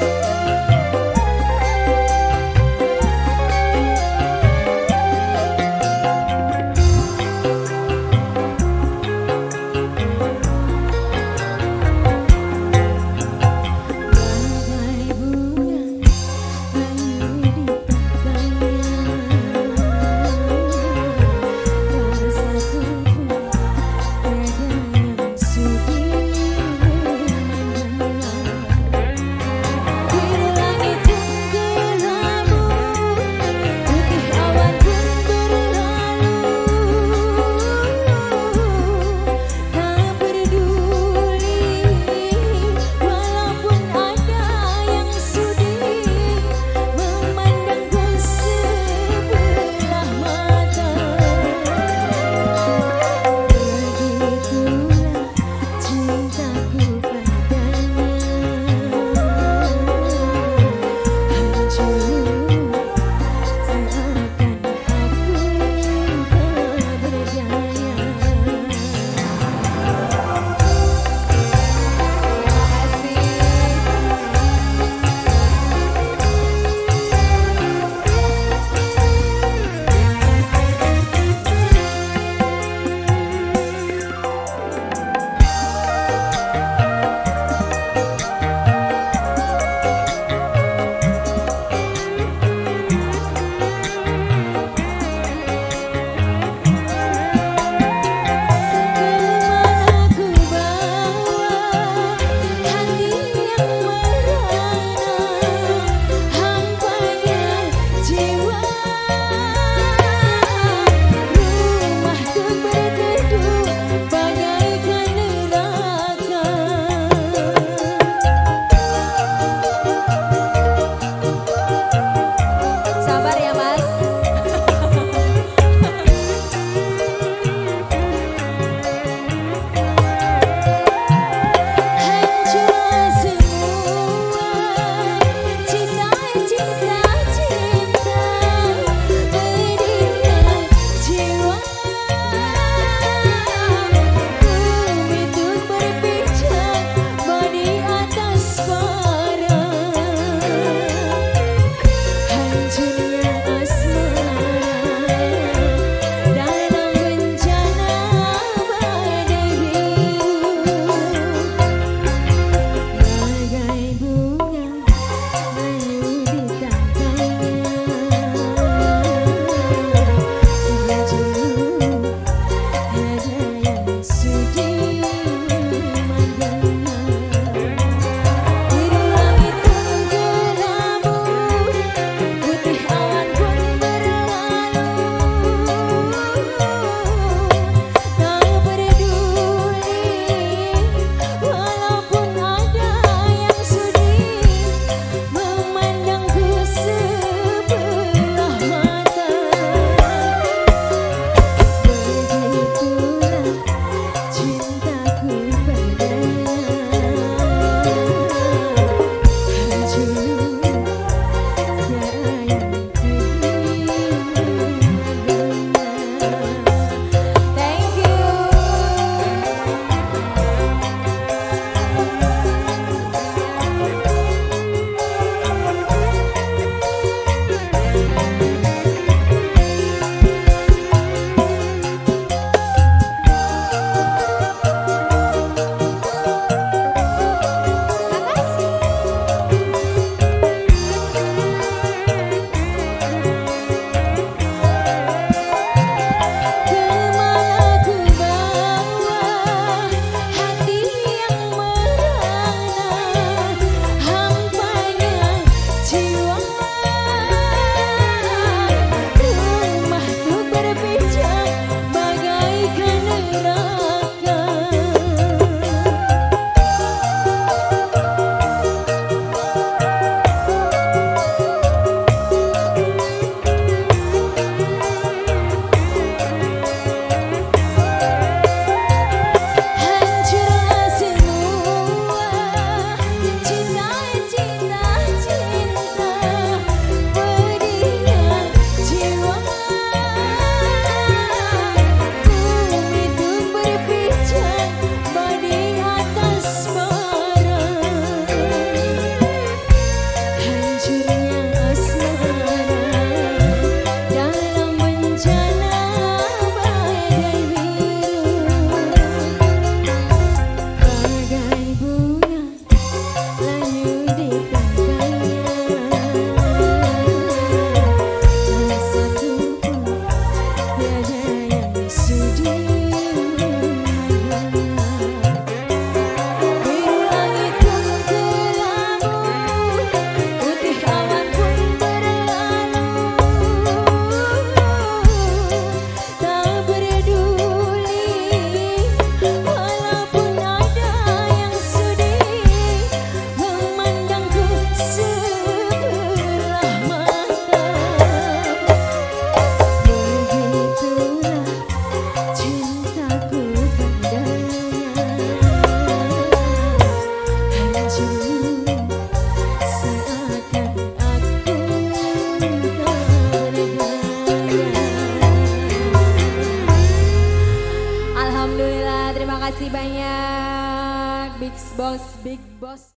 Woo! Boss Big Boss